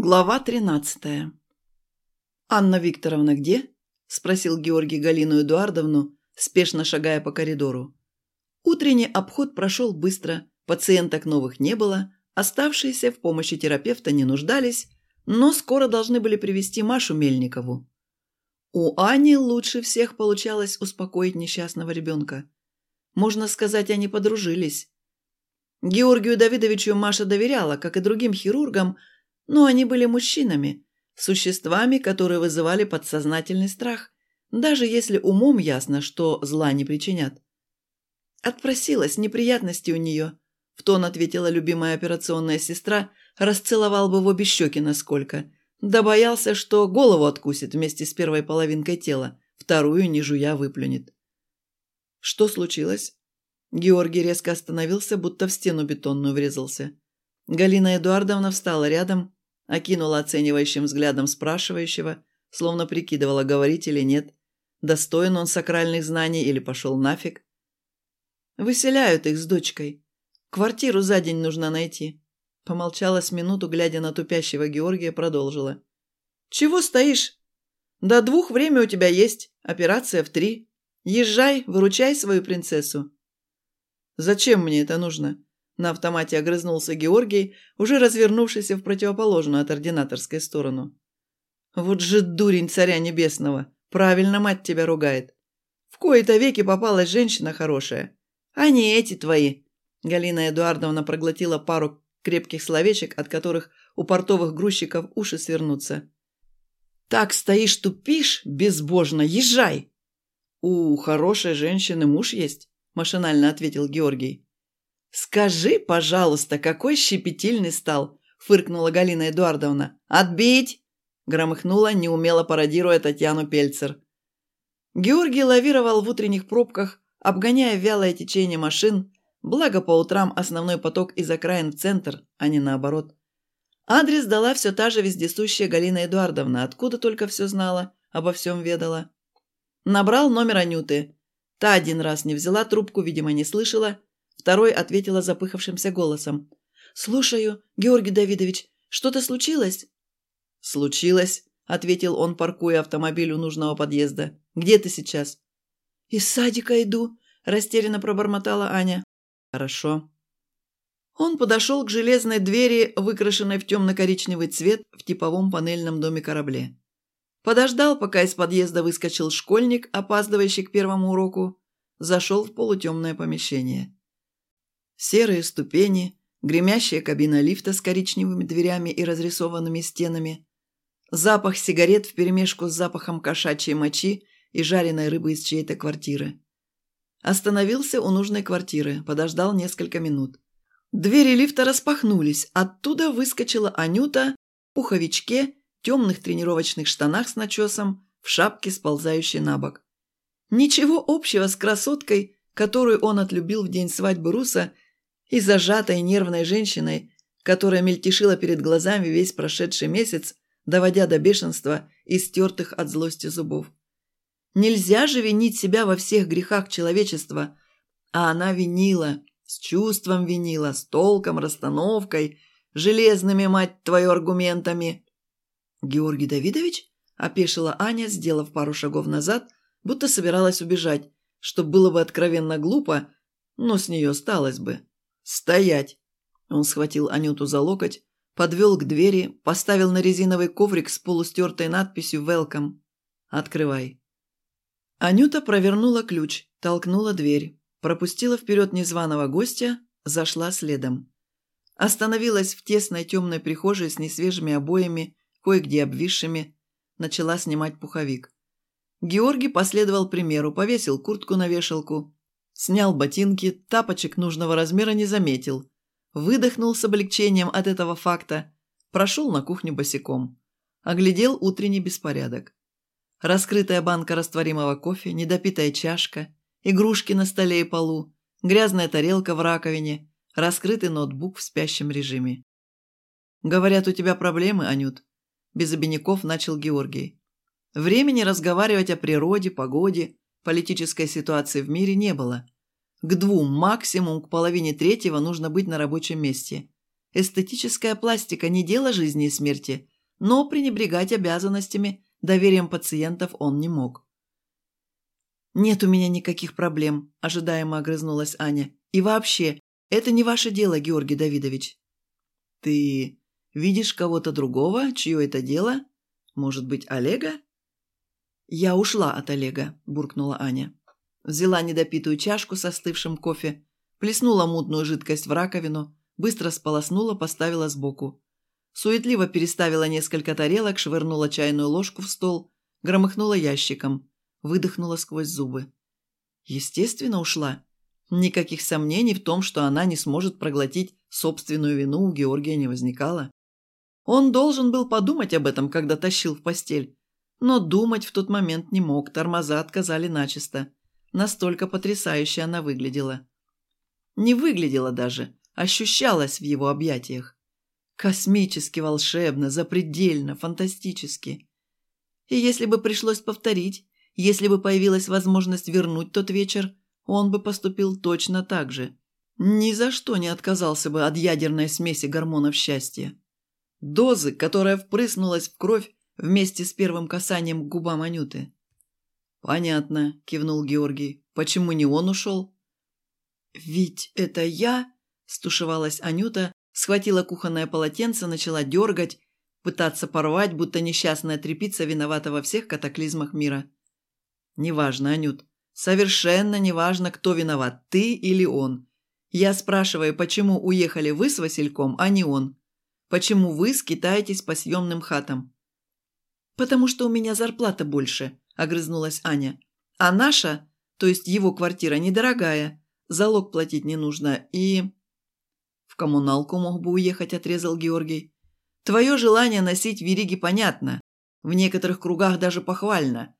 Глава тринадцатая. «Анна Викторовна где?» – спросил Георгий Галину Эдуардовну, спешно шагая по коридору. Утренний обход прошел быстро, пациенток новых не было, оставшиеся в помощи терапевта не нуждались, но скоро должны были привести Машу Мельникову. У Ани лучше всех получалось успокоить несчастного ребенка. Можно сказать, они подружились. Георгию Давидовичу Маша доверяла, как и другим хирургам, но они были мужчинами, существами, которые вызывали подсознательный страх, даже если умом ясно, что зла не причинят. Отпросилась, неприятности у нее. В тон ответила любимая операционная сестра, расцеловал бы в обе щеки насколько. Да боялся, что голову откусит вместе с первой половинкой тела, вторую, не жуя, выплюнет. Что случилось? Георгий резко остановился, будто в стену бетонную врезался. Галина Эдуардовна встала рядом, окинула оценивающим взглядом спрашивающего, словно прикидывала, говорить или нет, достоин он сакральных знаний или пошел нафиг. «Выселяют их с дочкой. Квартиру за день нужно найти». Помолчала с минуту, глядя на тупящего Георгия, продолжила. «Чего стоишь? До двух время у тебя есть, операция в три. Езжай, выручай свою принцессу». «Зачем мне это нужно?» На автомате огрызнулся Георгий, уже развернувшийся в противоположную от ординаторской сторону. «Вот же дурень царя небесного! Правильно мать тебя ругает! В кои-то веки попалась женщина хорошая, а не эти твои!» Галина Эдуардовна проглотила пару крепких словечек, от которых у портовых грузчиков уши свернутся. «Так стоишь, тупишь, безбожно, езжай!» «У хорошей женщины муж есть», – машинально ответил Георгий. «Скажи, пожалуйста, какой щепетильный стал!» – фыркнула Галина Эдуардовна. «Отбить!» – громыхнула, неумело пародируя Татьяну Пельцер. Георгий лавировал в утренних пробках, обгоняя вялое течение машин, благо по утрам основной поток из окраин в центр, а не наоборот. Адрес дала все та же вездесущая Галина Эдуардовна, откуда только все знала, обо всем ведала. Набрал номер Анюты. Та один раз не взяла трубку, видимо, не слышала, Второй ответила запыхавшимся голосом. «Слушаю, Георгий Давидович, что-то случилось?» «Случилось», — ответил он, паркуя автомобиль у нужного подъезда. «Где ты сейчас?» «Из садика иду», — растерянно пробормотала Аня. «Хорошо». Он подошел к железной двери, выкрашенной в темно-коричневый цвет в типовом панельном доме корабле. Подождал, пока из подъезда выскочил школьник, опаздывающий к первому уроку, зашел в полутемное помещение. Серые ступени, гремящая кабина лифта с коричневыми дверями и разрисованными стенами, запах сигарет вперемешку с запахом кошачьей мочи и жареной рыбы из чьей-то квартиры. Остановился у нужной квартиры, подождал несколько минут. Двери лифта распахнулись, оттуда выскочила Анюта в пуховичке, темных тренировочных штанах с начесом, в шапке, сползающей на бок. Ничего общего с красоткой, которую он отлюбил в день свадьбы Руса и зажатой нервной женщиной, которая мельтешила перед глазами весь прошедший месяц, доводя до бешенства и стертых от злости зубов. Нельзя же винить себя во всех грехах человечества, а она винила, с чувством винила, с толком, расстановкой, железными, мать твою, аргументами. «Георгий Давидович?» – опешила Аня, сделав пару шагов назад, будто собиралась убежать, что было бы откровенно глупо, но с нее сталось бы. «Стоять!» Он схватил Анюту за локоть, подвел к двери, поставил на резиновый коврик с полустертой надписью «Welcome». «Открывай». Анюта провернула ключ, толкнула дверь, пропустила вперед незваного гостя, зашла следом. Остановилась в тесной темной прихожей с несвежими обоями, кое-где обвисшими, начала снимать пуховик. Георгий последовал примеру, повесил куртку на вешалку, Снял ботинки, тапочек нужного размера не заметил. Выдохнул с облегчением от этого факта. Прошел на кухню босиком. Оглядел утренний беспорядок. Раскрытая банка растворимого кофе, недопитая чашка, игрушки на столе и полу, грязная тарелка в раковине, раскрытый ноутбук в спящем режиме. «Говорят, у тебя проблемы, Анют?» Без обиняков начал Георгий. Времени разговаривать о природе, погоде, политической ситуации в мире не было. К двум, максимум к половине третьего нужно быть на рабочем месте. Эстетическая пластика не дело жизни и смерти, но пренебрегать обязанностями, доверием пациентов он не мог. «Нет у меня никаких проблем», – ожидаемо огрызнулась Аня. «И вообще, это не ваше дело, Георгий Давидович». «Ты видишь кого-то другого, чье это дело? Может быть, Олега?» «Я ушла от Олега», – буркнула Аня. Взяла недопитую чашку со остывшим кофе, плеснула мутную жидкость в раковину, быстро сполоснула, поставила сбоку. Суетливо переставила несколько тарелок, швырнула чайную ложку в стол, громыхнула ящиком, выдохнула сквозь зубы. Естественно, ушла. Никаких сомнений в том, что она не сможет проглотить собственную вину, у Георгия не возникало. Он должен был подумать об этом, когда тащил в постель. Но думать в тот момент не мог, тормоза отказали начисто. Настолько потрясающе она выглядела. Не выглядела даже, ощущалась в его объятиях. Космически волшебно, запредельно, фантастически. И если бы пришлось повторить, если бы появилась возможность вернуть тот вечер, он бы поступил точно так же. Ни за что не отказался бы от ядерной смеси гормонов счастья. Дозы, которая впрыснулась в кровь вместе с первым касанием к губам Анюты. «Понятно», – кивнул Георгий. «Почему не он ушел?» «Ведь это я?» – стушевалась Анюта, схватила кухонное полотенце, начала дергать, пытаться порвать, будто несчастная тряпица виновата во всех катаклизмах мира. «Неважно, Анют. Совершенно неважно, кто виноват, ты или он. Я спрашиваю, почему уехали вы с Васильком, а не он? Почему вы скитаетесь по съемным хатам?» «Потому что у меня зарплата больше», – огрызнулась Аня. «А наша, то есть его квартира, недорогая. Залог платить не нужно и...» «В коммуналку мог бы уехать», – отрезал Георгий. «Твое желание носить вериги понятно. В некоторых кругах даже похвально.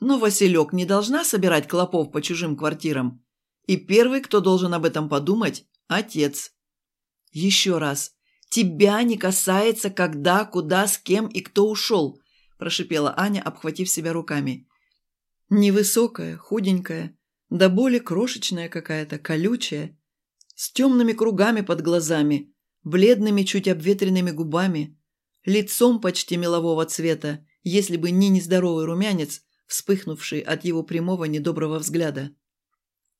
Но Василек не должна собирать клопов по чужим квартирам. И первый, кто должен об этом подумать – отец. Еще раз. Тебя не касается, когда, куда, с кем и кто ушел, прошипела Аня, обхватив себя руками. Невысокая, худенькая, да более крошечная какая-то, колючая, с темными кругами под глазами, бледными, чуть обветренными губами, лицом почти мелового цвета, если бы не нездоровый румянец, вспыхнувший от его прямого недоброго взгляда.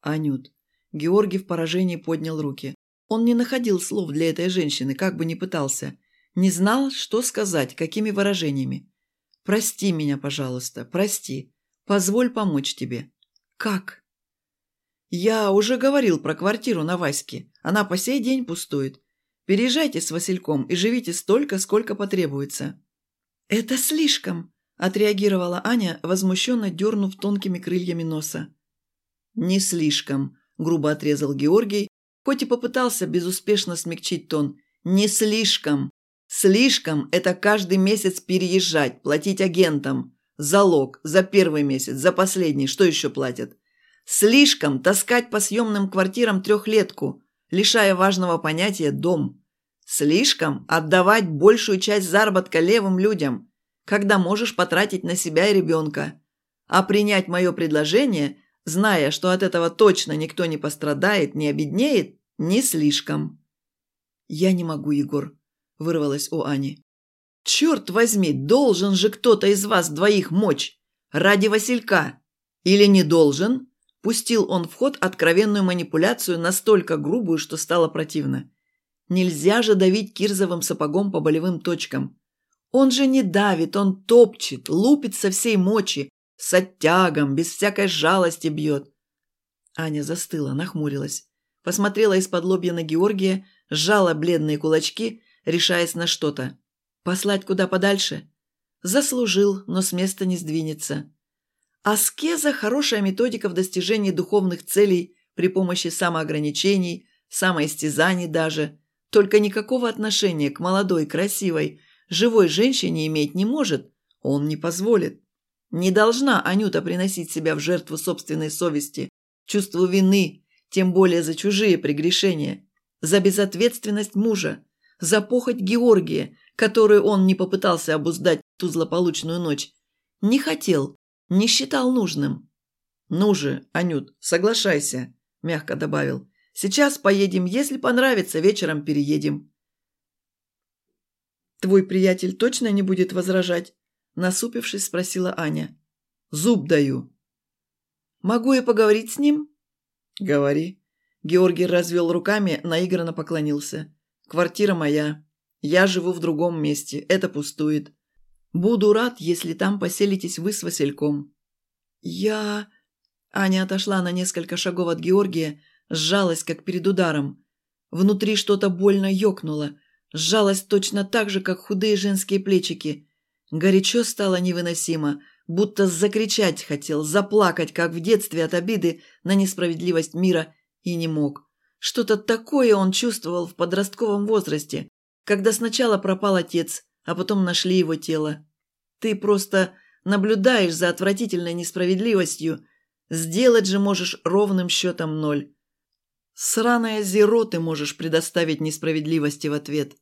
«Анют». Георгий в поражении поднял руки. Он не находил слов для этой женщины, как бы ни пытался. Не знал, что сказать, какими выражениями. «Прости меня, пожалуйста, прости. Позволь помочь тебе». «Как?» «Я уже говорил про квартиру на Ваське. Она по сей день пустует. Переезжайте с Васильком и живите столько, сколько потребуется». «Это слишком!» Отреагировала Аня, возмущенно дернув тонкими крыльями носа. «Не слишком», – грубо отрезал Георгий, хоть и попытался безуспешно смягчить тон. «Не слишком. Слишком – это каждый месяц переезжать, платить агентам. Залог за первый месяц, за последний, что еще платят? Слишком таскать по съемным квартирам трехлетку, лишая важного понятия «дом». Слишком отдавать большую часть заработка левым людям – когда можешь потратить на себя и ребенка. А принять мое предложение, зная, что от этого точно никто не пострадает, не обеднеет, не слишком». «Я не могу, Егор», – вырвалась у Ани. «Черт возьми, должен же кто-то из вас двоих мочь! Ради Василька! Или не должен?» Пустил он в ход откровенную манипуляцию, настолько грубую, что стало противно. Нельзя же давить кирзовым сапогом по болевым точкам. Он же не давит, он топчет, лупит со всей мочи, с оттягом, без всякой жалости бьет. Аня застыла, нахмурилась. Посмотрела из-под лобья на Георгия, сжала бледные кулачки, решаясь на что-то. Послать куда подальше? Заслужил, но с места не сдвинется. Аскеза – хорошая методика в достижении духовных целей при помощи самоограничений, самоистязаний даже, только никакого отношения к молодой, красивой, живой женщине иметь не может, он не позволит. Не должна Анюта приносить себя в жертву собственной совести, чувству вины, тем более за чужие прегрешения, за безответственность мужа, за похоть Георгия, которую он не попытался обуздать ту злополучную ночь. Не хотел, не считал нужным. «Ну же, Анют, соглашайся», – мягко добавил. «Сейчас поедем, если понравится, вечером переедем». «Твой приятель точно не будет возражать?» Насупившись, спросила Аня. «Зуб даю». «Могу я поговорить с ним?» «Говори». Георгий развел руками, наигранно поклонился. «Квартира моя. Я живу в другом месте. Это пустует. Буду рад, если там поселитесь вы с Васильком». «Я...» Аня отошла на несколько шагов от Георгия, сжалась, как перед ударом. Внутри что-то больно ёкнуло. Сжалась точно так же, как худые женские плечики. Горячо стало невыносимо, будто закричать хотел, заплакать, как в детстве от обиды на несправедливость мира, и не мог. Что-то такое он чувствовал в подростковом возрасте, когда сначала пропал отец, а потом нашли его тело. Ты просто наблюдаешь за отвратительной несправедливостью, сделать же можешь ровным счетом ноль. Сраное зеро ты можешь предоставить несправедливости в ответ.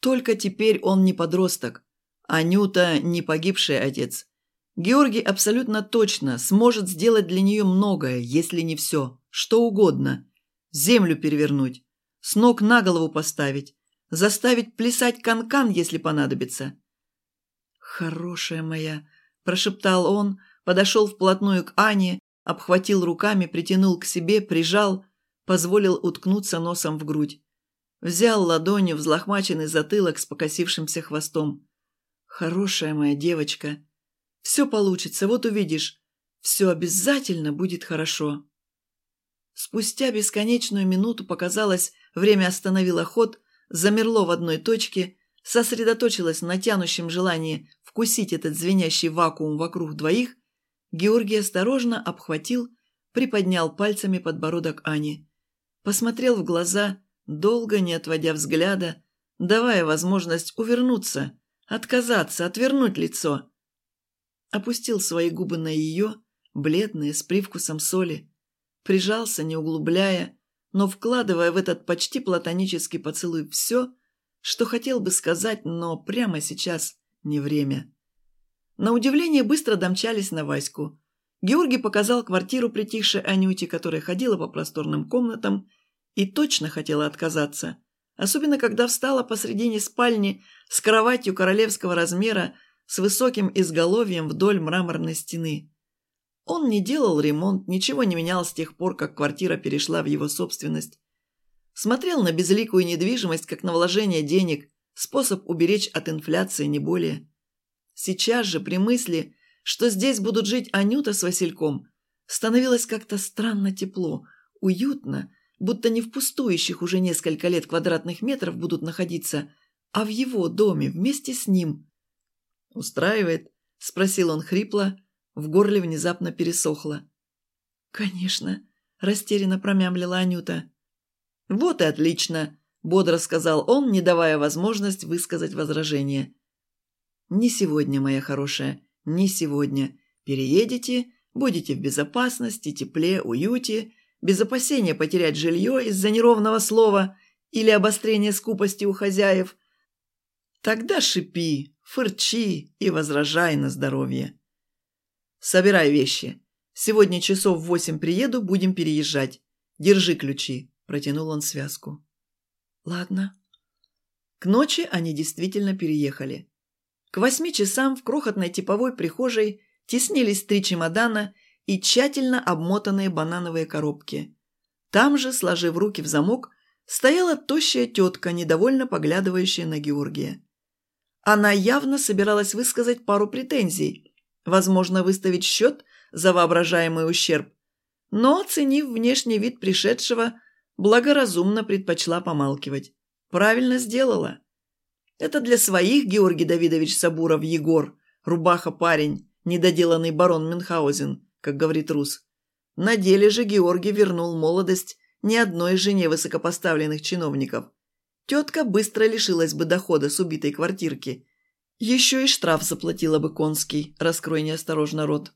Только теперь он не подросток. Анюта не погибший отец. Георгий абсолютно точно сможет сделать для нее многое, если не все, что угодно. Землю перевернуть, с ног на голову поставить, заставить плясать канкан, -кан, если понадобится. «Хорошая моя», – прошептал он, подошел вплотную к Ане, обхватил руками, притянул к себе, прижал, позволил уткнуться носом в грудь. Взял ладонью взлохмаченный затылок с покосившимся хвостом. «Хорошая моя девочка. Все получится, вот увидишь. Все обязательно будет хорошо». Спустя бесконечную минуту показалось, время остановило ход, замерло в одной точке, сосредоточилось на тянущем желании вкусить этот звенящий вакуум вокруг двоих, Георгий осторожно обхватил, приподнял пальцами подбородок Ани. Посмотрел в глаза, долго не отводя взгляда, давая возможность увернуться, отказаться, отвернуть лицо. Опустил свои губы на ее, бледные, с привкусом соли, прижался, не углубляя, но вкладывая в этот почти платонический поцелуй все, что хотел бы сказать, но прямо сейчас не время. На удивление быстро домчались на Ваську. Георгий показал квартиру притихшей Анюте, которая ходила по просторным комнатам и точно хотела отказаться. Особенно, когда встала посредине спальни с кроватью королевского размера с высоким изголовьем вдоль мраморной стены. Он не делал ремонт, ничего не менял с тех пор, как квартира перешла в его собственность. Смотрел на безликую недвижимость, как на вложение денег, способ уберечь от инфляции, не более. Сейчас же, при мысли, что здесь будут жить Анюта с Васильком, становилось как-то странно тепло, уютно, будто не в пустующих уже несколько лет квадратных метров будут находиться, а в его доме вместе с ним. «Устраивает?» – спросил он хрипло, в горле внезапно пересохло. «Конечно», – растерянно промямлила Анюта. «Вот и отлично», – бодро сказал он, не давая возможность высказать возражение. «Не сегодня, моя хорошая, не сегодня. Переедете, будете в безопасности, тепле, уюте, без опасения потерять жилье из-за неровного слова или обострения скупости у хозяев. Тогда шипи, фырчи и возражай на здоровье». «Собирай вещи. Сегодня часов в восемь приеду, будем переезжать. Держи ключи», – протянул он связку. «Ладно». К ночи они действительно переехали. К восьми часам в крохотной типовой прихожей теснились три чемодана и тщательно обмотанные банановые коробки. Там же, сложив руки в замок, стояла тощая тетка, недовольно поглядывающая на Георгия. Она явно собиралась высказать пару претензий, возможно, выставить счет за воображаемый ущерб, но, оценив внешний вид пришедшего, благоразумно предпочла помалкивать. Правильно сделала. Это для своих Георгий Давидович Сабуров Егор, рубаха-парень, недоделанный барон Мюнхгаузен, как говорит Рус. На деле же Георгий вернул молодость ни одной жене высокопоставленных чиновников. Тетка быстро лишилась бы дохода с убитой квартирки – еще и штраф заплатила бы Конский, раскрой неосторожно рот.